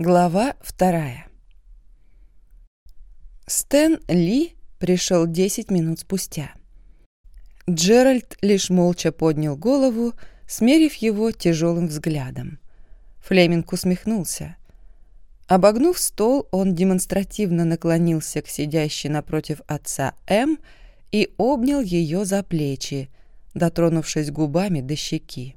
Глава вторая. Стэн Ли пришел десять минут спустя. Джеральд лишь молча поднял голову, смерив его тяжелым взглядом. Флеминг усмехнулся. Обогнув стол, он демонстративно наклонился к сидящей напротив отца М и обнял ее за плечи, дотронувшись губами до щеки.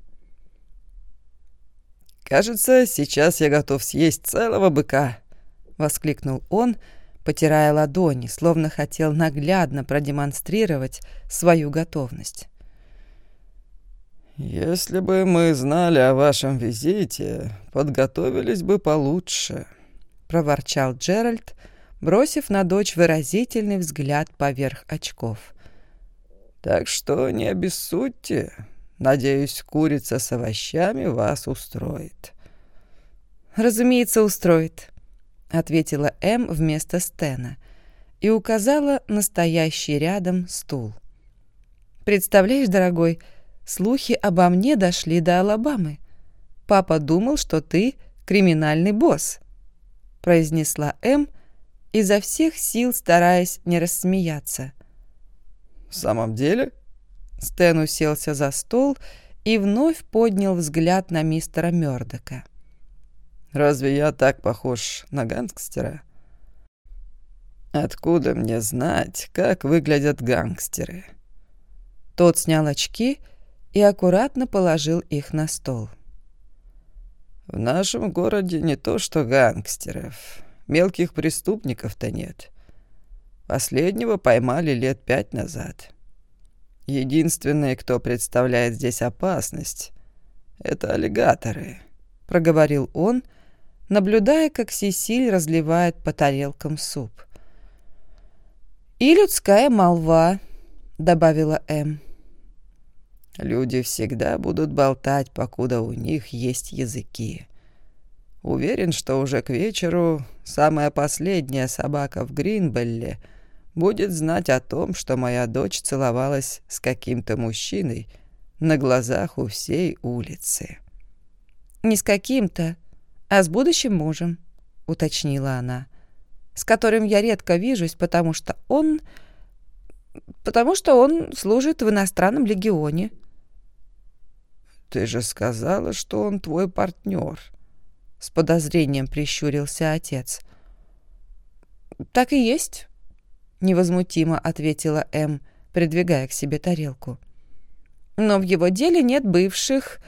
«Кажется, сейчас я готов съесть целого быка», — воскликнул он, потирая ладони, словно хотел наглядно продемонстрировать свою готовность. «Если бы мы знали о вашем визите, подготовились бы получше», — проворчал Джеральд, бросив на дочь выразительный взгляд поверх очков. «Так что не обессудьте, Надеюсь, курица с овощами вас устроит». «Разумеется, устроит», — ответила М вместо Стена и указала настоящий рядом стул. «Представляешь, дорогой, слухи обо мне дошли до Алабамы. Папа думал, что ты криминальный босс», — произнесла М, изо всех сил стараясь не рассмеяться. «В самом деле?» Стэн уселся за стол и вновь поднял взгляд на мистера Мёрдока. «Разве я так похож на гангстера?» «Откуда мне знать, как выглядят гангстеры?» Тот снял очки и аккуратно положил их на стол. «В нашем городе не то что гангстеров. Мелких преступников-то нет. Последнего поймали лет пять назад. Единственные, кто представляет здесь опасность, это аллигаторы», — проговорил он, наблюдая, как Сесиль разливает по тарелкам суп. «И людская молва», — добавила М. «Люди всегда будут болтать, покуда у них есть языки. Уверен, что уже к вечеру самая последняя собака в Гринбелле — будет знать о том, что моя дочь целовалась с каким-то мужчиной на глазах у всей улицы. «Не с каким-то, а с будущим мужем», — уточнила она, «с которым я редко вижусь, потому что он... потому что он служит в иностранном легионе». «Ты же сказала, что он твой партнер», — с подозрением прищурился отец. «Так и есть» невозмутимо ответила М, придвигая к себе тарелку. Но в его деле нет бывших...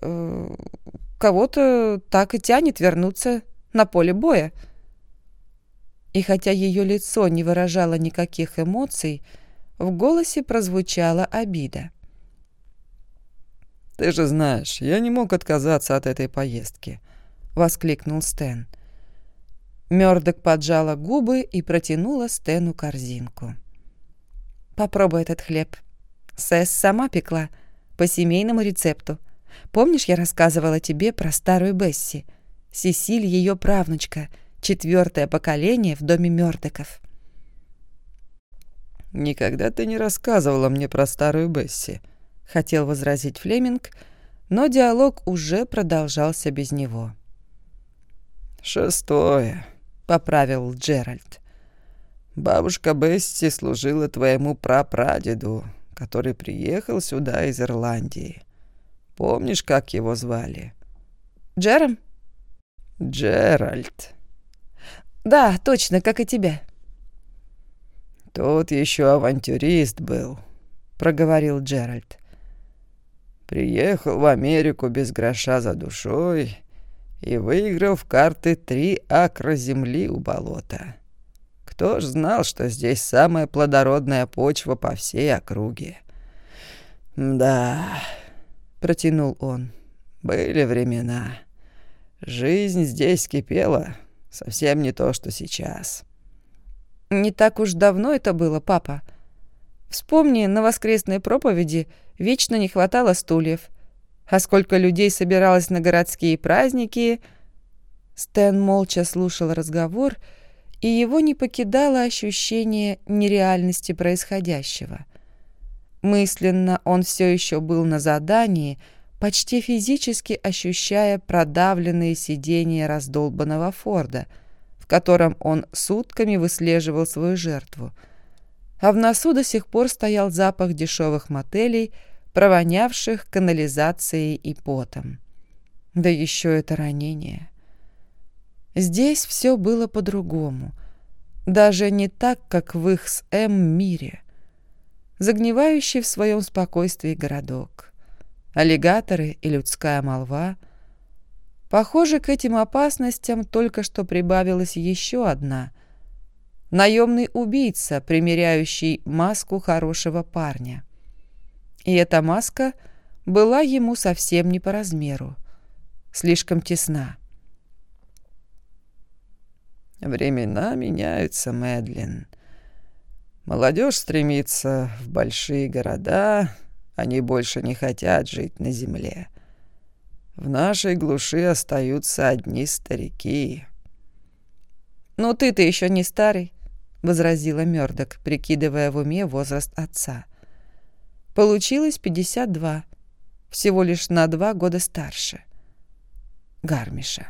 Э, кого-то так и тянет вернуться на поле боя. И хотя ее лицо не выражало никаких эмоций, в голосе прозвучала обида. «Ты же знаешь, я не мог отказаться от этой поездки», — воскликнул Стэн. Мёрдок поджала губы и протянула Стэну корзинку. «Попробуй этот хлеб. Сэс сама пекла, по семейному рецепту. Помнишь, я рассказывала тебе про старую Бесси? Сесиль ее правнучка, четвертое поколение в доме Мёрдоков». «Никогда ты не рассказывала мне про старую Бесси», — хотел возразить Флеминг, но диалог уже продолжался без него. «Шестое», — поправил Джеральд. «Бабушка Бесси служила твоему прапрадеду, который приехал сюда из Ирландии. Помнишь, как его звали?» «Джером?» «Джеральд». «Да, точно, как и тебя». «Тот еще авантюрист был», — проговорил Джеральд. «Приехал в Америку без гроша за душой и выиграл в карты три акра земли у болота. Кто ж знал, что здесь самая плодородная почва по всей округе? «Да», — протянул он, — «были времена. Жизнь здесь кипела, совсем не то, что сейчас». «Не так уж давно это было, папа. Вспомни, на воскресной проповеди вечно не хватало стульев». А сколько людей собиралось на городские праздники... Стэн молча слушал разговор, и его не покидало ощущение нереальности происходящего. Мысленно он все еще был на задании почти физически ощущая продавленные сиденья раздолбанного Форда, в котором он сутками выслеживал свою жертву. А в носу до сих пор стоял запах дешевых мотелей, провонявших канализацией и потом. Да еще это ранение. Здесь все было по-другому. Даже не так, как в их с М мире. Загнивающий в своем спокойствии городок. Аллигаторы и людская молва. Похоже, к этим опасностям только что прибавилась еще одна. Наемный убийца, примеряющий маску хорошего парня. И эта маска была ему совсем не по размеру. Слишком тесна. Времена меняются, Мэдлин. Молодежь стремится в большие города, они больше не хотят жить на земле. В нашей глуши остаются одни старики. «Ну ты-то еще не старый», — возразила Мёрдок, прикидывая в уме возраст отца. Получилось 52, всего лишь на два года старше. Гармиша.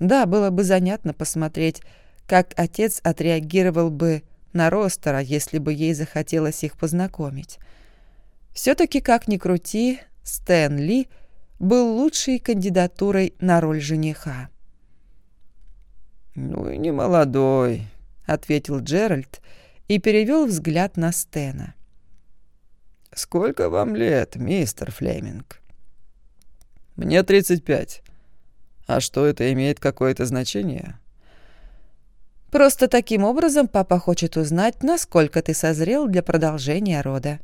Да, было бы занятно посмотреть, как отец отреагировал бы на Ростера, если бы ей захотелось их познакомить. Все-таки, как ни крути, Стэн Ли был лучшей кандидатурой на роль жениха. «Ну и не молодой», — ответил Джеральд и перевел взгляд на Стэна. «Сколько вам лет, мистер Флеминг?» «Мне 35. А что, это имеет какое-то значение? Просто таким образом папа хочет узнать, насколько ты созрел для продолжения рода,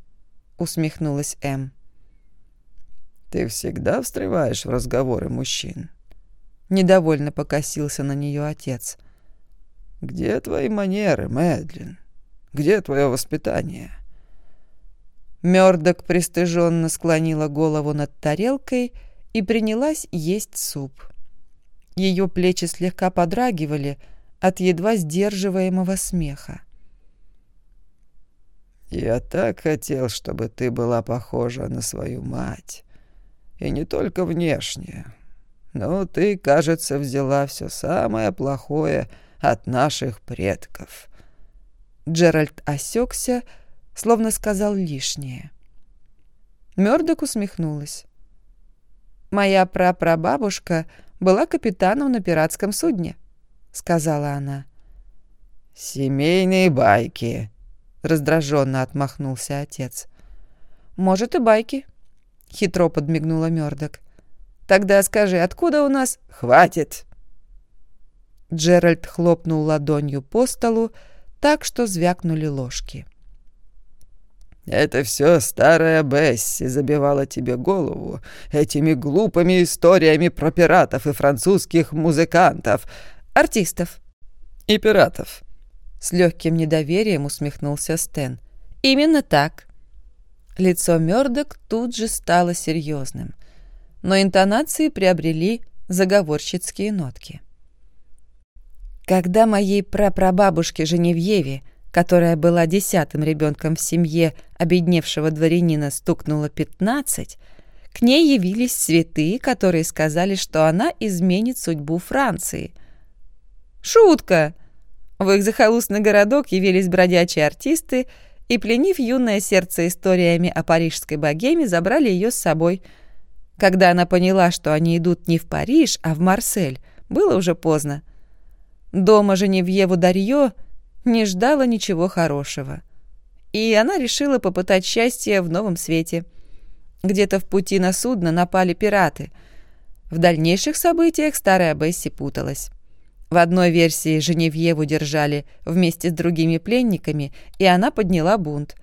усмехнулась М. Ты всегда встреваешь в разговоры мужчин. Недовольно покосился на нее отец. Где твои манеры, Мэдлин? Где твое воспитание? Мёрдок пристыженно склонила голову над тарелкой и принялась есть суп. Ее плечи слегка подрагивали от едва сдерживаемого смеха. «Я так хотел, чтобы ты была похожа на свою мать. И не только внешне. Но ты, кажется, взяла все самое плохое от наших предков». Джеральд осекся, словно сказал лишнее. Мёрдок усмехнулась. «Моя прапрабабушка была капитаном на пиратском судне», — сказала она. «Семейные байки», — раздраженно отмахнулся отец. «Может, и байки», — хитро подмигнула Мёрдок. «Тогда скажи, откуда у нас...» «Хватит!» Джеральд хлопнул ладонью по столу, так что звякнули ложки. Это все старая Бесси забивала тебе голову этими глупыми историями про пиратов и французских музыкантов, артистов и пиратов. С легким недоверием усмехнулся Стэн. Именно так. Лицо Мёрдок тут же стало серьезным, но интонации приобрели заговорщицкие нотки. Когда моей прапрабабушке Женевьеве которая была десятым ребенком в семье обедневшего дворянина, стукнуло пятнадцать, к ней явились святые, которые сказали, что она изменит судьбу Франции. Шутка! В их захолустный городок явились бродячие артисты и, пленив юное сердце историями о парижской богеме, забрали ее с собой. Когда она поняла, что они идут не в Париж, а в Марсель, было уже поздно. Дома Женевьеву Дарьё не ждала ничего хорошего. И она решила попытать счастье в новом свете. Где-то в пути на судно напали пираты. В дальнейших событиях старая Бесси путалась. В одной версии Женевьеву держали вместе с другими пленниками, и она подняла бунт.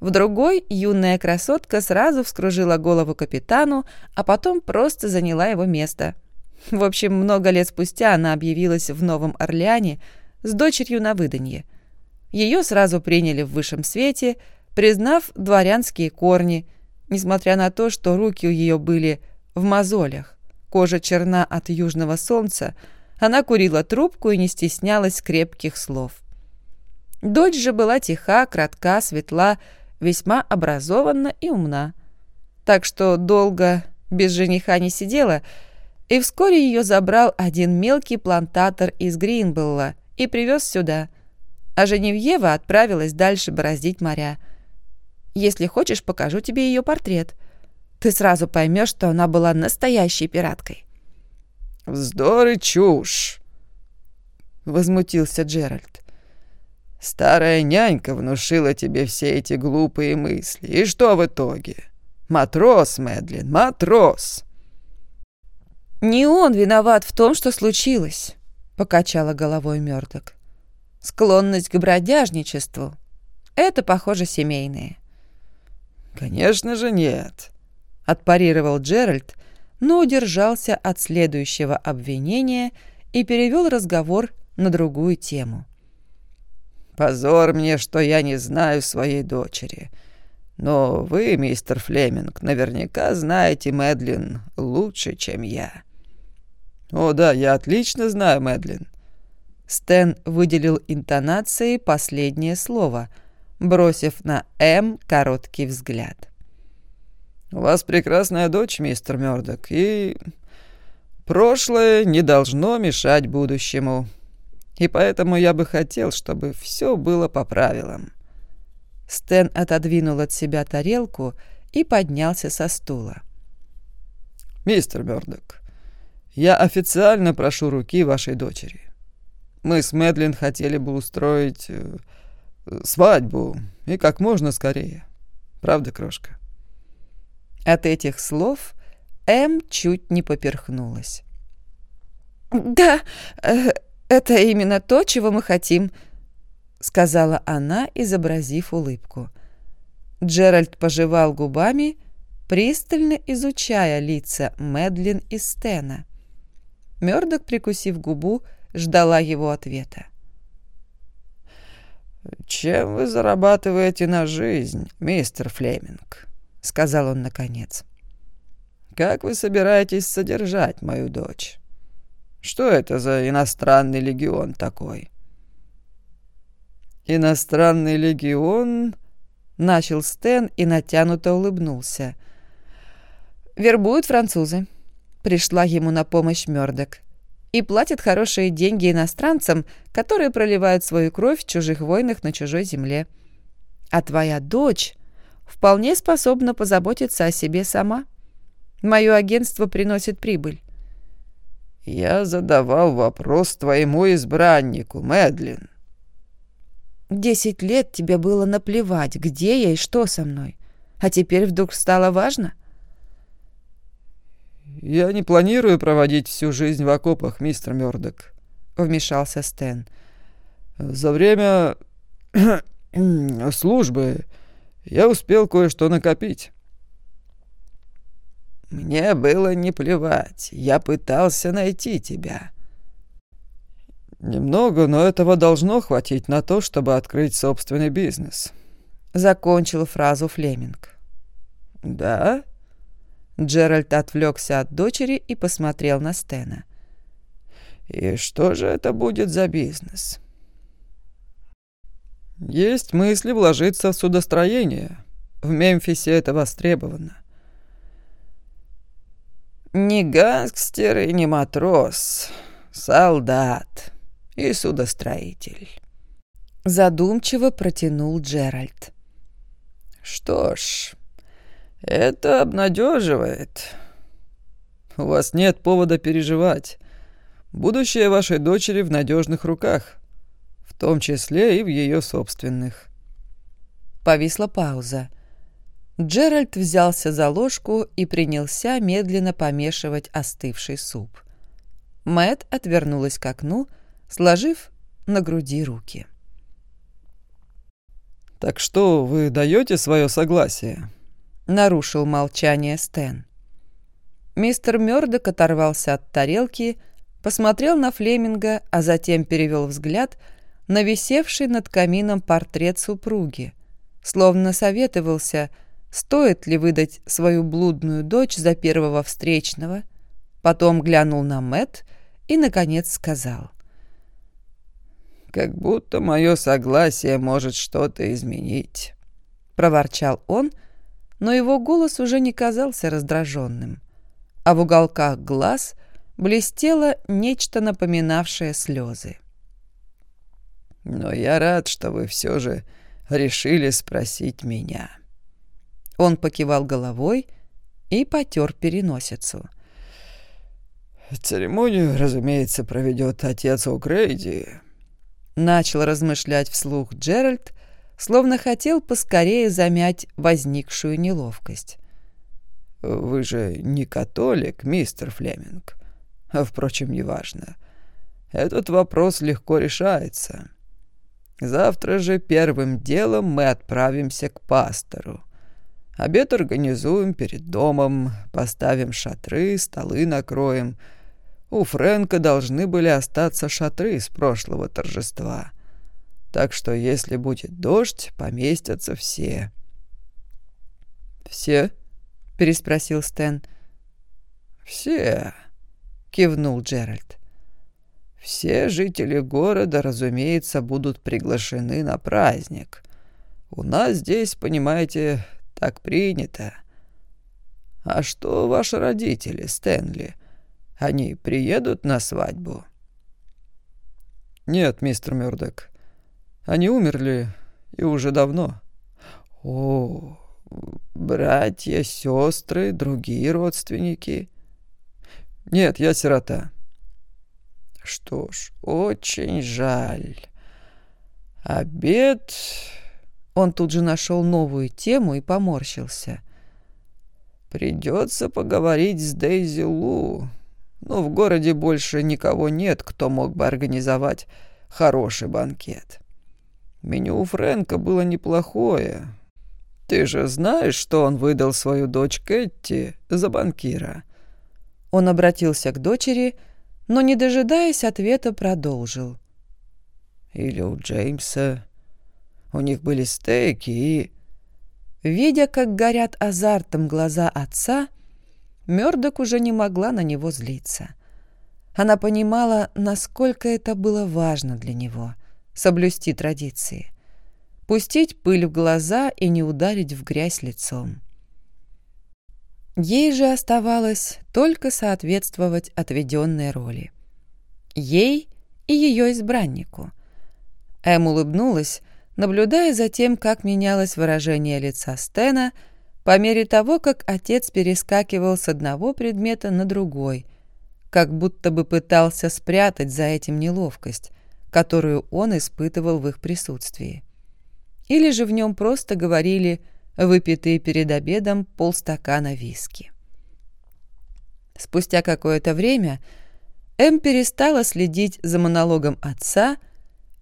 В другой юная красотка сразу вскружила голову капитану, а потом просто заняла его место. В общем, много лет спустя она объявилась в Новом Орлеане – с дочерью на выданье. Ее сразу приняли в высшем свете, признав дворянские корни, несмотря на то, что руки у нее были в мозолях, кожа черна от южного солнца, она курила трубку и не стеснялась крепких слов. Дочь же была тиха, кратка, светла, весьма образованна и умна. так что долго без жениха не сидела, и вскоре ее забрал один мелкий плантатор из Гринбелла и привез сюда, а Женевьева отправилась дальше бороздить моря. Если хочешь, покажу тебе ее портрет. Ты сразу поймешь, что она была настоящей пираткой. «Вздор и чушь!» — возмутился Джеральд. «Старая нянька внушила тебе все эти глупые мысли. И что в итоге? Матрос, Мэдлин, матрос!» «Не он виноват в том, что случилось», — покачала головой Мёрдок. «Склонность к бродяжничеству — это, похоже, семейное». «Конечно же нет», — отпарировал Джеральд, но удержался от следующего обвинения и перевел разговор на другую тему. «Позор мне, что я не знаю своей дочери. Но вы, мистер Флеминг, наверняка знаете Мэдлин лучше, чем я». «О да, я отлично знаю Мэдлин». Стэн выделил интонацией последнее слово, бросив на «М» короткий взгляд. «У вас прекрасная дочь, мистер Мёрдок, и прошлое не должно мешать будущему. И поэтому я бы хотел, чтобы все было по правилам». Стэн отодвинул от себя тарелку и поднялся со стула. «Мистер Мёрдок, я официально прошу руки вашей дочери. Мы с Мэдлин хотели бы устроить э, свадьбу и как можно скорее. Правда, крошка?» От этих слов М чуть не поперхнулась. «Да, э, это именно то, чего мы хотим», — сказала она, изобразив улыбку. Джеральд пожевал губами, пристально изучая лица Мэдлин и Стена. Мёрдок, прикусив губу, ждала его ответа. «Чем вы зарабатываете на жизнь, мистер Флеминг?» — сказал он наконец. «Как вы собираетесь содержать мою дочь?» Что это за иностранный легион такой?» «Иностранный легион...» — начал Стэн и натянуто улыбнулся. «Вербуют французы». Пришла ему на помощь Мёрдок. И платят хорошие деньги иностранцам, которые проливают свою кровь в чужих войнах на чужой земле. А твоя дочь вполне способна позаботиться о себе сама. Мое агентство приносит прибыль. «Я задавал вопрос твоему избраннику, Мэдлин». «Десять лет тебе было наплевать, где я и что со мной. А теперь вдруг стало важно?» «Я не планирую проводить всю жизнь в окопах, мистер Мёрдок», — вмешался Стэн. «За время службы я успел кое-что накопить». Мне было не плевать. Я пытался найти тебя. Немного, но этого должно хватить на то, чтобы открыть собственный бизнес. Закончил фразу Флеминг. Да? Джеральд отвлекся от дочери и посмотрел на Стена. И что же это будет за бизнес? Есть мысли вложиться в судостроение. В Мемфисе это востребовано. Не гангстер и не матрос, солдат и судостроитель. Задумчиво протянул Джеральд. Что ж, это обнадеживает. У вас нет повода переживать. Будущее вашей дочери в надежных руках, в том числе и в ее собственных. Повисла пауза. Джеральд взялся за ложку и принялся медленно помешивать остывший суп. Мэт отвернулась к окну, сложив на груди руки. «Так что, вы даете свое согласие?» — нарушил молчание Стэн. Мистер Мёрдок оторвался от тарелки, посмотрел на Флеминга, а затем перевел взгляд на висевший над камином портрет супруги, словно советовался — стоит ли выдать свою блудную дочь за первого встречного, потом глянул на Мэт и, наконец, сказал. «Как будто мое согласие может что-то изменить», — проворчал он, но его голос уже не казался раздраженным, а в уголках глаз блестело нечто напоминавшее слезы. «Но я рад, что вы все же решили спросить меня». Он покивал головой и потер переносицу. «Церемонию, разумеется, проведет отец О'Грейди», — начал размышлять вслух Джеральд, словно хотел поскорее замять возникшую неловкость. «Вы же не католик, мистер Флеминг. А, впрочем, неважно. Этот вопрос легко решается. Завтра же первым делом мы отправимся к пастору. Обед организуем перед домом, поставим шатры, столы накроем. У Фрэнка должны были остаться шатры с прошлого торжества. Так что, если будет дождь, поместятся все. «Все?» — переспросил Стэн. «Все», — кивнул Джеральд. «Все жители города, разумеется, будут приглашены на праздник. У нас здесь, понимаете, так принято. А что ваши родители, Стэнли? Они приедут на свадьбу?» «Нет, мистер Мёрдок. Они умерли и уже давно». «О, братья, сестры, другие родственники?» «Нет, я сирота». «Что ж, очень жаль. Обед он тут же нашел новую тему и поморщился. «Придется поговорить с Дейзи Лу. Но в городе больше никого нет, кто мог бы организовать хороший банкет. Меню у Фрэнка было неплохое. Ты же знаешь, что он выдал свою дочь Кэтти за банкира?» Он обратился к дочери, но, не дожидаясь ответа, продолжил. «Или у Джеймса у них были стейки и... Видя, как горят азартом глаза отца, Мёрдок уже не могла на него злиться. Она понимала, насколько это было важно для него — соблюсти традиции. Пустить пыль в глаза и не ударить в грязь лицом. Ей же оставалось только соответствовать отведенной роли. Ей и ее избраннику. Эм улыбнулась, наблюдая за тем, как менялось выражение лица Стена по мере того, как отец перескакивал с одного предмета на другой, как будто бы пытался спрятать за этим неловкость, которую он испытывал в их присутствии. Или же в нем просто говорили выпитые перед обедом полстакана виски. Спустя какое-то время Эм перестала следить за монологом отца,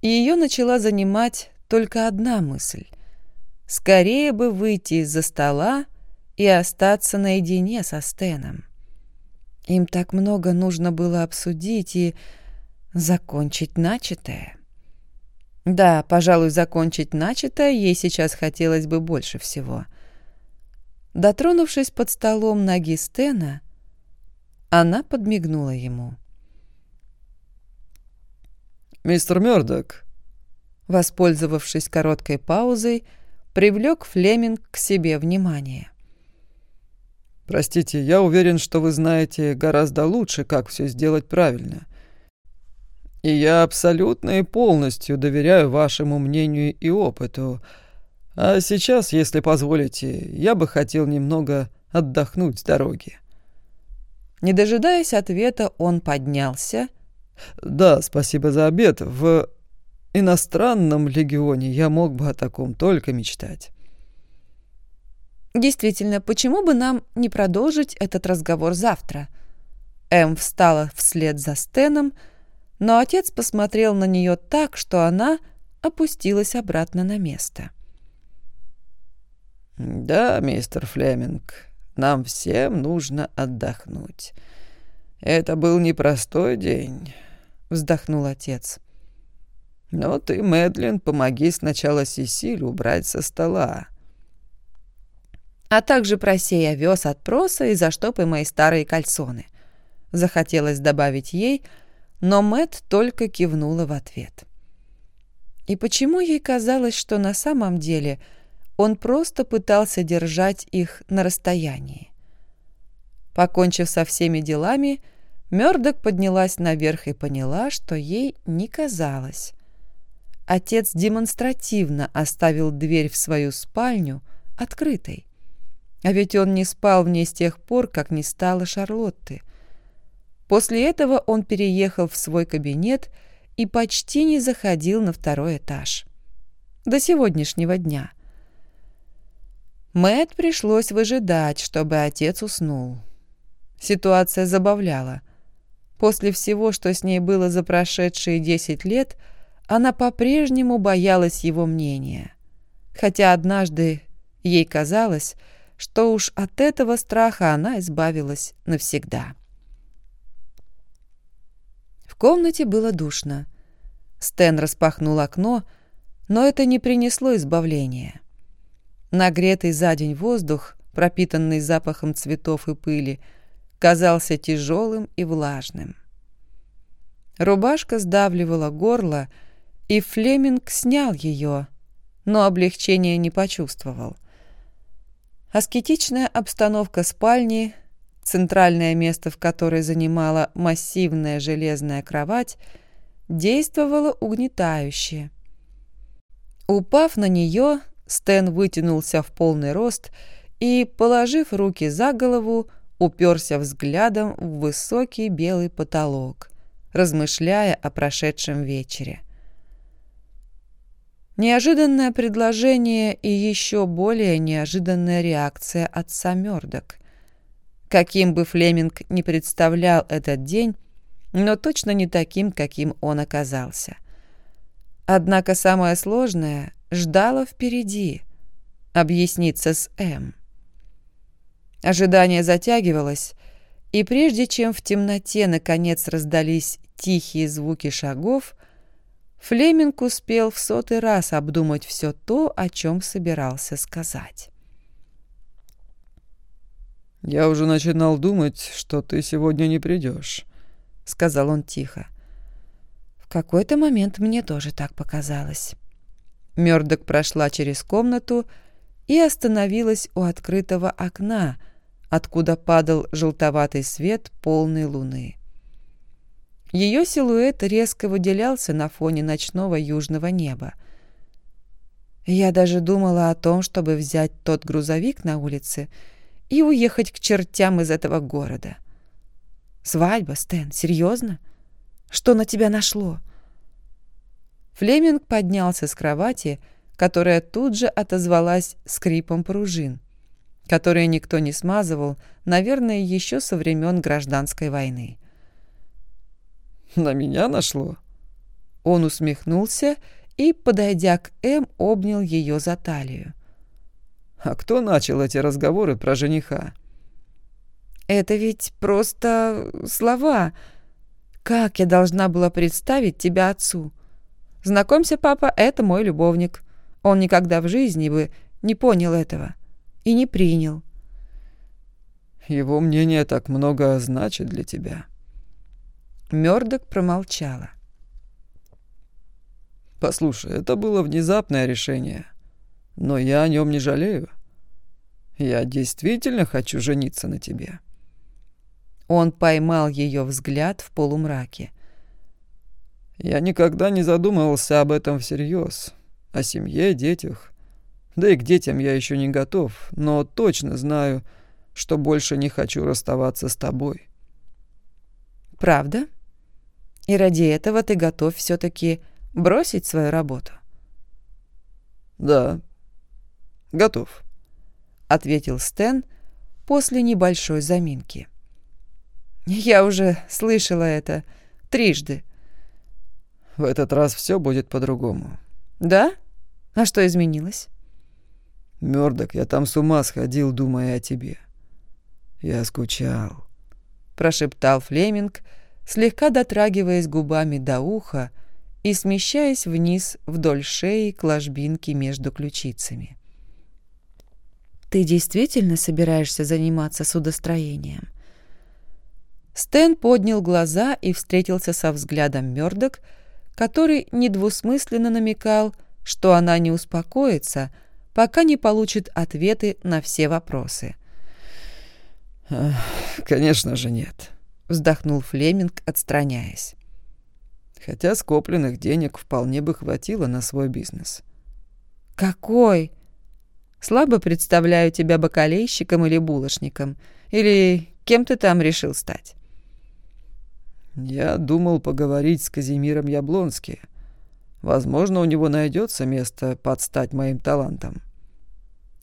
и ее начала занимать только одна мысль. Скорее бы выйти из-за стола и остаться наедине со Стеном. Им так много нужно было обсудить и закончить начатое. Да, пожалуй, закончить начатое ей сейчас хотелось бы больше всего. Дотронувшись под столом ноги Стена, она подмигнула ему. «Мистер Мёрдок», воспользовавшись короткой паузой, привлек Флеминг к себе внимание. «Простите, я уверен, что вы знаете гораздо лучше, как все сделать правильно. И я абсолютно и полностью доверяю вашему мнению и опыту. А сейчас, если позволите, я бы хотел немного отдохнуть с дороги». Не дожидаясь ответа, он поднялся. «Да, спасибо за обед. В иностранном легионе я мог бы о таком только мечтать. Действительно, почему бы нам не продолжить этот разговор завтра? Эм встала вслед за Стеном, но отец посмотрел на нее так, что она опустилась обратно на место. «Да, мистер Флеминг, нам всем нужно отдохнуть. Это был непростой день», — вздохнул отец. — но ты, Мэдлин, помоги сначала Сесиль убрать со стола. А также просей овес от проса и заштопай мои старые кальсоны. Захотелось добавить ей, но Мэт только кивнула в ответ. И почему ей казалось, что на самом деле он просто пытался держать их на расстоянии. Покончив со всеми делами, Мёрдок поднялась наверх и поняла, что ей не казалось. Отец демонстративно оставил дверь в свою спальню открытой. А ведь он не спал в ней с тех пор, как не стало Шарлотты. После этого он переехал в свой кабинет и почти не заходил на второй этаж. До сегодняшнего дня. Мэт пришлось выжидать, чтобы отец уснул. Ситуация забавляла – После всего, что с ней было за прошедшие десять лет, она по-прежнему боялась его мнения. Хотя однажды ей казалось, что уж от этого страха она избавилась навсегда. Комнате было душно. Стэн распахнул окно, но это не принесло избавления. Нагретый за день воздух, пропитанный запахом цветов и пыли, казался тяжелым и влажным. Рубашка сдавливала горло, и Флеминг снял ее, но облегчения не почувствовал. Аскетичная обстановка спальни, центральное место в которой занимала массивная железная кровать, действовала угнетающе. Упав на нее, Стэн вытянулся в полный рост и, положив руки за голову, уперся взглядом в высокий белый потолок, размышляя о прошедшем вечере. Неожиданное предложение и еще более неожиданная реакция отца Мёрдок. Каким бы Флеминг не представлял этот день, но точно не таким, каким он оказался. Однако самое сложное ждало впереди — объясниться с М. Ожидание затягивалось, и прежде чем в темноте наконец раздались тихие звуки шагов, Флеминг успел в сотый раз обдумать все то, о чем собирался сказать. «Я уже начинал думать, что ты сегодня не придешь», — сказал он тихо. В какой-то момент мне тоже так показалось. Мёрдок прошла через комнату и остановилась у открытого окна, откуда падал желтоватый свет полной луны. Ее силуэт резко выделялся на фоне ночного южного неба. Я даже думала о том, чтобы взять тот грузовик на улице и уехать к чертям из этого города. «Свадьба, Стэн, серьезно? Что на тебя нашло?» Флеминг поднялся с кровати, которая тут же отозвалась скрипом пружин — которые никто не смазывал, наверное, еще со времен гражданской войны. «На меня нашло?» Он усмехнулся и, подойдя к М, обнял ее за талию. «А кто начал эти разговоры про жениха?» «Это ведь просто слова. Как я должна была представить тебя отцу? Знакомься, папа, это мой любовник. Он никогда в жизни бы не понял этого и не принял. Его мнение так много значит для тебя. Мёрдок промолчала. Послушай, это было внезапное решение, но я о нем не жалею. Я действительно хочу жениться на тебе. Он поймал ее взгляд в полумраке. Я никогда не задумывался об этом всерьез, о семье, детях. Да и к детям я еще не готов, но точно знаю, что больше не хочу расставаться с тобой. Правда? И ради этого ты готов все-таки бросить свою работу? Да, готов, ответил Стэн после небольшой заминки. Я уже слышала это трижды. В этот раз все будет по-другому. Да? А что изменилось? Мёрдок, я там с ума сходил, думая о тебе. Я скучал. Прошептал Флеминг, слегка дотрагиваясь губами до уха и смещаясь вниз вдоль шеи к ложбинке между ключицами. «Ты действительно собираешься заниматься судостроением?» Стэн поднял глаза и встретился со взглядом Мёрдок, который недвусмысленно намекал, что она не успокоится, пока не получит ответы на все вопросы. «Конечно же нет», — вздохнул Флеминг, отстраняясь. «Хотя скопленных денег вполне бы хватило на свой бизнес». «Какой?» Слабо представляю тебя бакалейщиком или булочником. Или кем ты там решил стать?» «Я думал поговорить с Казимиром Яблонски. Возможно, у него найдется место под стать моим талантом».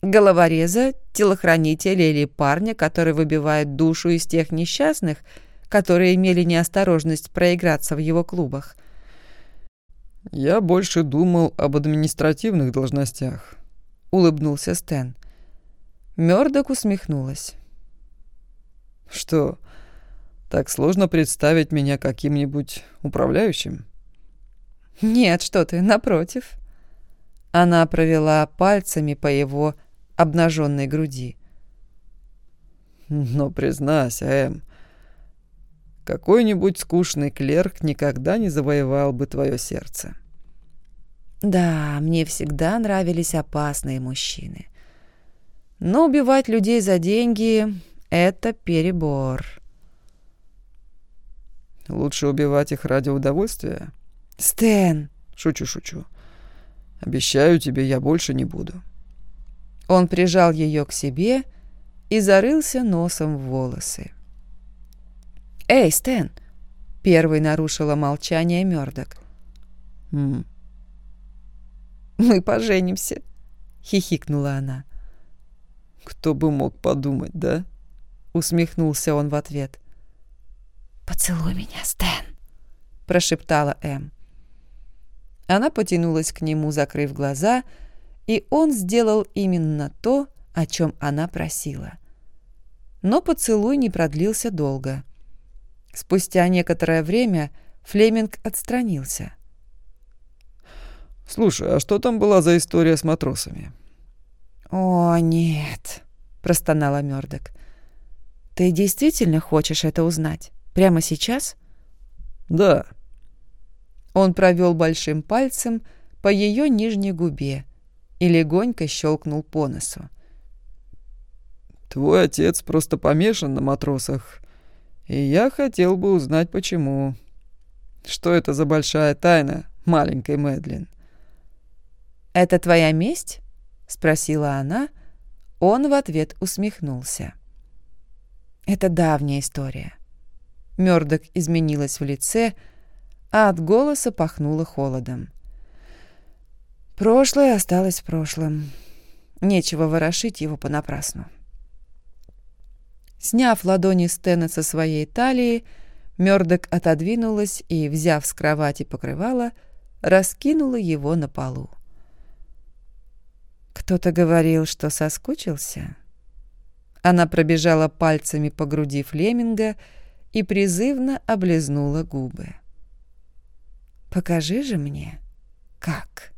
Головореза, телохранителя или парня, который выбивает душу из тех несчастных, которые имели неосторожность проиграться в его клубах. «Я больше думал об административных должностях. — улыбнулся Стэн. Мёрдок усмехнулась. «Что, так сложно представить меня каким-нибудь управляющим?» «Нет, что ты, напротив». Она провела пальцами по его обнаженной груди. «Но признайся, Эм, какой-нибудь скучный клерк никогда не завоевал бы твое сердце». Да, мне всегда нравились опасные мужчины. Но убивать людей за деньги — это перебор. Лучше убивать их ради удовольствия? Стэн! Шучу, шучу. Обещаю тебе, я больше не буду. Он прижал ее к себе и зарылся носом в волосы. «Эй, Стэн!» — первый нарушила молчание Мёрдок. «М мы поженимся», — хихикнула она. «Кто бы мог подумать, да?» — усмехнулся он в ответ. «Поцелуй меня, Стэн», — прошептала Эм. Она потянулась к нему, закрыв глаза, и он сделал именно то, о чем она просила. Но поцелуй не продлился долго. Спустя некоторое время Флеминг отстранился. Слушай, а что там была за история с матросами? О, нет, простонала Мёрдок. Ты действительно хочешь это узнать? Прямо сейчас? Да. Он провел большим пальцем по ее нижней губе и легонько щелкнул по носу. Твой отец просто помешан на матросах, и я хотел бы узнать, почему. Что это за большая тайна маленькой Мэдлин? «Это твоя месть?» — спросила она. Он в ответ усмехнулся. «Это давняя история». Мёрдок изменилась в лице, а от голоса пахнуло холодом. Прошлое осталось в прошлом. Нечего ворошить его понапрасну. Сняв ладони Стена со своей талии, Мёрдок отодвинулась и, взяв с кровати покрывало, раскинула его на полу. Кто-то говорил, что соскучился. Она пробежала пальцами по груди Флеминга и призывно облизнула губы. «Покажи же мне, как».